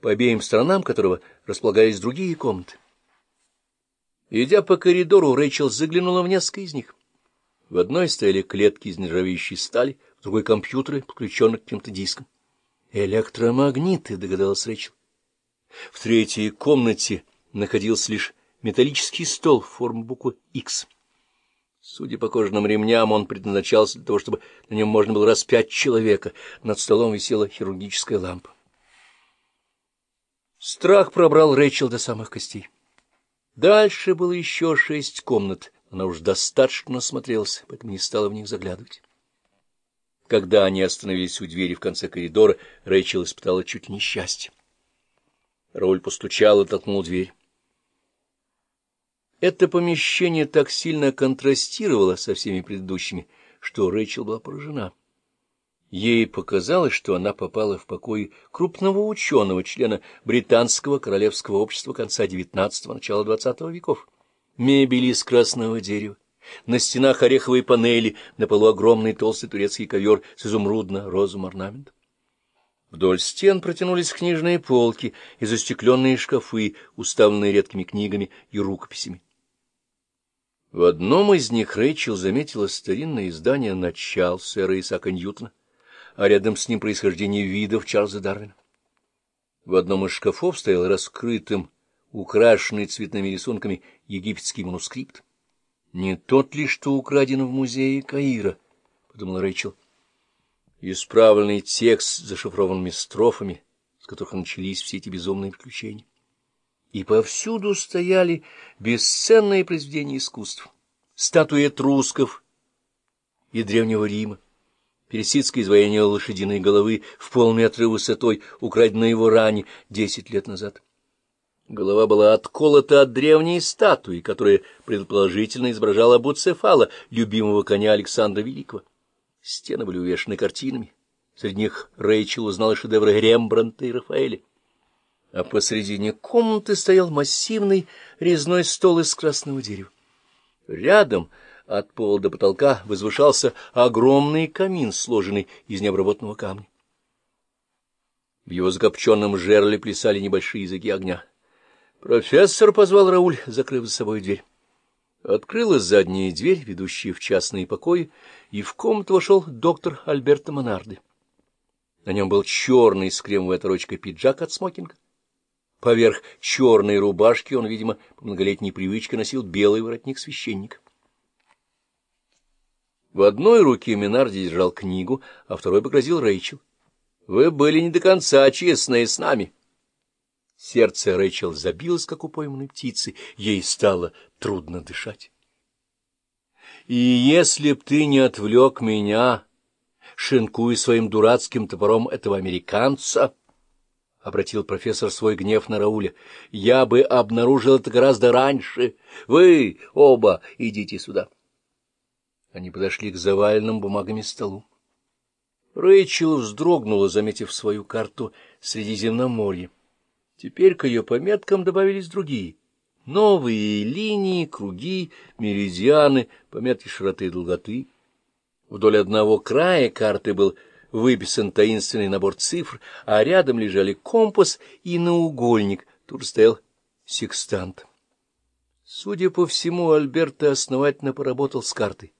по обеим сторонам которого располагались другие комнаты. Идя по коридору, Рэйчел заглянула в несколько из них. В одной стояли клетки из нержавеющей стали, в другой — компьютеры, подключенные к каким-то дискам. «Электромагниты», — догадалась Рэйчел. В третьей комнате находился лишь металлический стол в форме буквы «Х». Судя по кожаным ремням, он предназначался для того, чтобы на нем можно было распять человека. Над столом висела хирургическая лампа. Страх пробрал Рэйчел до самых костей. Дальше было еще шесть комнат. Она уж достаточно смотрелась, поэтому не стала в них заглядывать. Когда они остановились у двери в конце коридора, Рэйчел испытала чуть несчастье. Рауль постучал и толкнул дверь. Это помещение так сильно контрастировало со всеми предыдущими, что Рэйчел была поражена. Ей показалось, что она попала в покой крупного ученого, члена Британского королевского общества конца XIX – начала XX веков. Мебель из красного дерева, на стенах ореховые панели, на полу огромный толстый турецкий ковер с изумрудно-розовым орнаментом. Вдоль стен протянулись книжные полки и застекленные шкафы, уставленные редкими книгами и рукописями. В одном из них Рэйчел заметила старинное издание «Начал» сэра Исаака Ньютона, а рядом с ним происхождение видов Чарльза Дарвина. В одном из шкафов стоял раскрытым, украшенный цветными рисунками египетский манускрипт. «Не тот ли, что украден в музее Каира?» — подумал Рэйчел. Исправленный текст зашифрованными строфами, с которых начались все эти безумные приключения и повсюду стояли бесценные произведения искусств, статуи этрусков и Древнего Рима, персидское изваяние лошадиной головы в полметра высотой, украденное его ране десять лет назад. Голова была отколота от древней статуи, которая предположительно изображала Буцефала, любимого коня Александра Великого. Стены были увешаны картинами. Среди них Рэйчел узнала шедевры Рембрандта и Рафаэля а посредине комнаты стоял массивный резной стол из красного дерева. Рядом от пола до потолка возвышался огромный камин, сложенный из необработанного камня. В его закопченном жерле плясали небольшие языки огня. Профессор позвал Рауль, закрыв за собой дверь. Открылась задняя дверь, ведущая в частные покои, и в комнату вошел доктор Альберто Монарди. На нем был черный с кремовой оторочкой пиджак от смокинга. Поверх черной рубашки он, видимо, по многолетней привычке носил белый воротник священника. В одной руке Минарди держал книгу, а второй погрозил Рэйчел. — Вы были не до конца честны с нами. Сердце Рэйчел забилось, как у пойманной птицы. Ей стало трудно дышать. — И если б ты не отвлек меня, шинкуя своим дурацким топором этого американца... — обратил профессор свой гнев на Рауля. — Я бы обнаружил это гораздо раньше. Вы оба идите сюда. Они подошли к заваленному бумагами столу. Рэйчел вздрогнула, заметив свою карту Средиземноморья. Теперь к ее пометкам добавились другие. Новые линии, круги, меридианы, пометки широты и долготы. Вдоль одного края карты был выписан таинственный набор цифр, а рядом лежали компас и наугольник. Тут стоял секстант. Судя по всему, Альберто основательно поработал с картой.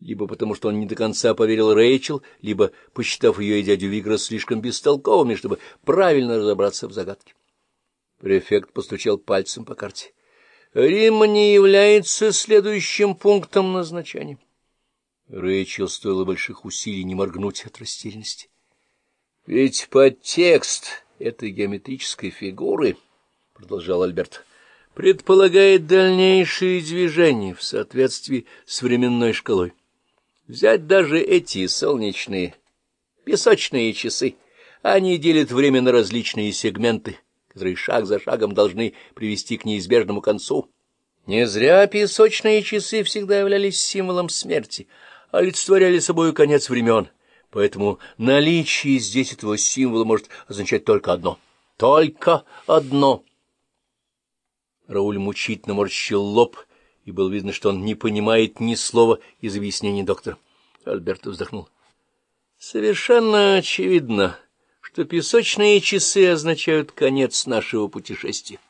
Либо потому, что он не до конца поверил Рэйчел, либо посчитав ее и дядю Вигра слишком бестолковыми, чтобы правильно разобраться в загадке. Префект постучал пальцем по карте. Рим не является следующим пунктом назначения. Рэйчел стоило больших усилий не моргнуть от растерянности. — Ведь подтекст этой геометрической фигуры, — продолжал Альберт, — предполагает дальнейшие движения в соответствии с временной шкалой. Взять даже эти солнечные песочные часы. Они делят время на различные сегменты, которые шаг за шагом должны привести к неизбежному концу. Не зря песочные часы всегда являлись символом смерти — олицетворяли собой конец времен, поэтому наличие здесь этого символа может означать только одно. Только одно. Рауль мучительно морщил лоб, и было видно, что он не понимает ни слова из объяснений доктора. Альберто вздохнул. — Совершенно очевидно, что песочные часы означают конец нашего путешествия.